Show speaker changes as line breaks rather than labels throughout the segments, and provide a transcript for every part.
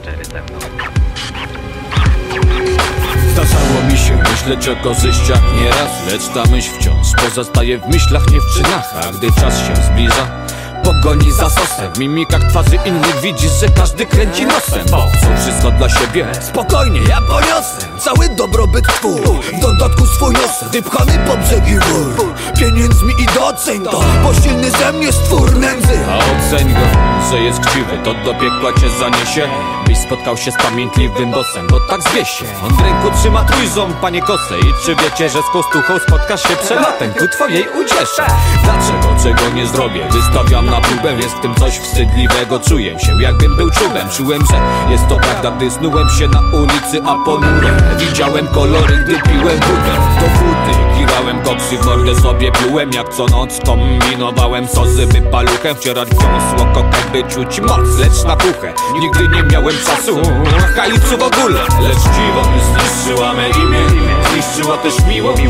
szczery ze mną.
Zdarzało mi się myśleć o korzyściach nieraz Lecz ta myśl wciąż pozostaje w myślach, nie w czynach A gdy czas się zbliża Pogoni za sosem W mimikach twarzy innych widzisz, że każdy kręci nosem. Bo chcą wszystko dla siebie? Spokojnie, ja poniosę Cały dobrobyt twój. W dodatku swój nosem Wypchany po brzegi gór. Pieniędzmi i doceń to Bo silny ze mnie stwór że jest chciwy To do piekła cię zaniesie. Byś spotkał się z pamiętliwym bossem Bo tak zwie się. On w ręku trzyma trójząb, panie kosę I czy wiecie, że z kostuchą spotkasz się przelatem Ku twojej uciesze? Dlaczego, czego nie zrobię? Wystawiam na próbę Jest w tym coś wstydliwego Czuję się jakbym był czubem. Czułem, że jest to prawda Gdy snułem się na ulicy, a ponure Widziałem kolory, gdy piłem wódę Do wódy koksy w mordę sobie plułem Jak co noc kombinowałem sosy wypaluchem Wcierać wąsło kokę, by czuć moc Lecz na kuchę nigdy nie miałem czasu. Hajcu w ogóle Lecz dziwo zniszczyła me imię Zniszczyła też miłość.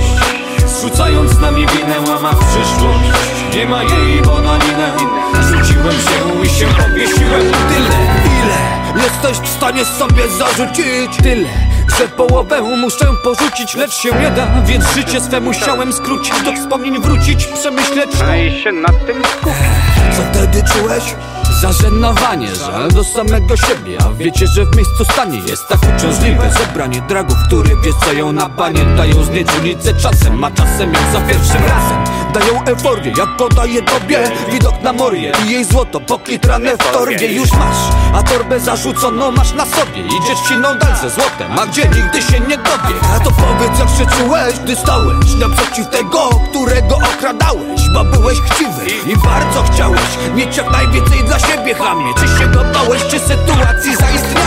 Zrzucając na mnie winę łama w przyszłość. Nie ma jej, bo na linę Rzuciłem się i się powiesiłem. Tyle, ile jesteś w stanie sobie zarzucić Tyle, że połowę muszę porzucić Lecz się nie da, więc życie swe musiałem skrócić. Do wspomnień wrócić, przemyśleć to.
No i się nad tym skupić.
co wtedy czułeś? Zażenowanie, żal do samego siebie. A wiecie, że w miejscu stanie jest tak uciążliwe Zebranie dragów, które wiesz co ją na panie Dają znieczulicę czasem, a czasem jak za pierwszym razem Dają euforię, jak podaję tobie Widok na morię i jej złoto pokitrane w torbie. Już masz, a torbę zarzuconą masz na sobie. Idziesz w silną dal ze złotem, a gdzie nigdy się nie dowie? A to powiedz jak się czułeś, gdy stałeś Naprzeciw tego, którego okradałeś? Bo byłeś chciwy i bardzo chciałeś Mieć jak najwięcej dla siebie chamie. Czy się go bałeś, czy sytuacji Sumienia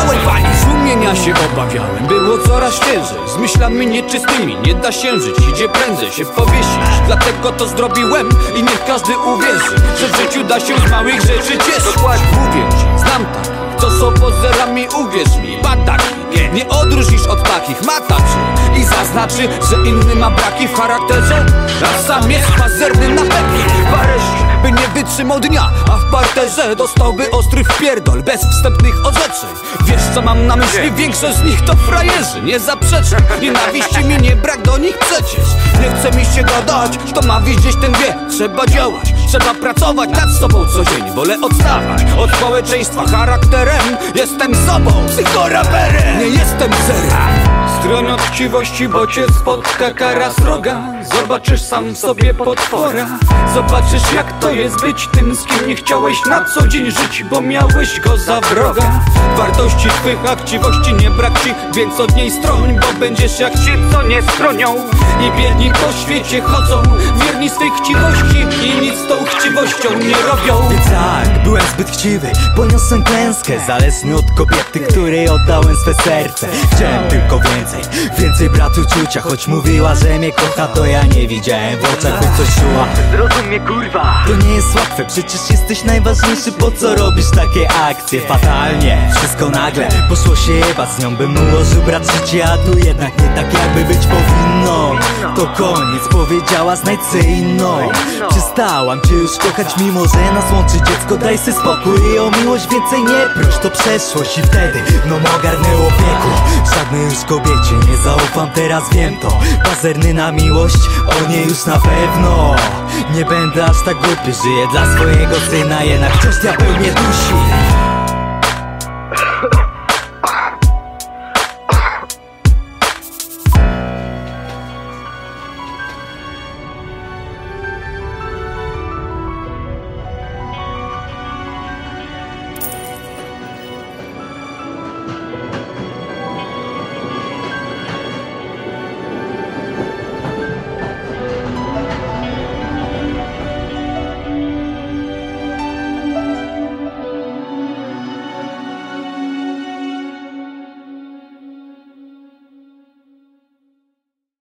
się obawiałem, było coraz świeżej Z myślami nieczystymi, nie da się żyć. Idzie prędzej się powiesić Dlatego to zrobiłem i niech każdy uwierzy Że w życiu da się z małych rzeczy cieszyć. Mówię ci, znam tak co są pozerami, uwierz mi, badaki Nie odróżnisz od takich mataczy I zaznaczy, że inny ma braki w charakterze. A sam jest pazerny na pewnie Paryż by nie wytrzymał dnia A w parterze dostałby ostry wpierdol Bez wstępnych orzeczeń. Wiesz co mam na myśli? Większość z nich to frajerzy Nie zaprzeczę. Nienawiści mi nie brak do nich przecież. Nie chce mi się gadać Kto ma widzieć ten wie. Trzeba działać Trzeba pracować nad sobą co dzień Wolę odstawać od społeczeństwa charakterem. Jestem sobą Psychoraperem. Nie jestem zerem Stron od chciwości, bo cię spotka kara sroga. Zobaczysz sam sobie potwora. Zobaczysz jak to jest być tym, z kim nie chciałeś na co dzień żyć Bo miałeś go za wroga. Wartości twych, a chciwości nie brak ci Więc od niej stroń, bo będziesz jak ci, co nie stronią. I biedni po świecie chodzą Wierni swej chciwości I chciwością nie robią
Więc tak, byłem zbyt chciwy Poniosłem klęskę Zależny od kobiety, której oddałem swe serce Chciałem tylko więcej Więcej bratu czucia Choć mówiła, że mnie kocha To ja nie widziałem w oczach, by coś czuła
Zrozum mnie kurwa.
to nie jest łatwe, przecież jesteś najważniejszy Po co robisz takie akcje? Fatalnie, wszystko nagle Poszło się jebać, z nią bym ułożył brat życie A tu jednak nie tak jakby być powinno To koniec, powiedziała znajdź se inną Przestałam cię już kochać, mimo że nas łączy dziecko. Daj se spokój i o miłość więcej nie proś. To przeszłość i wtedy no ogarnęło piekło. Żadnej już kobiecie nie zaufam, teraz wiem to. Pazerny na miłość, o nie już na pewno. Nie będę aż tak głupi, żyję dla swojego syna Jednak wciąż diabeł mnie dusi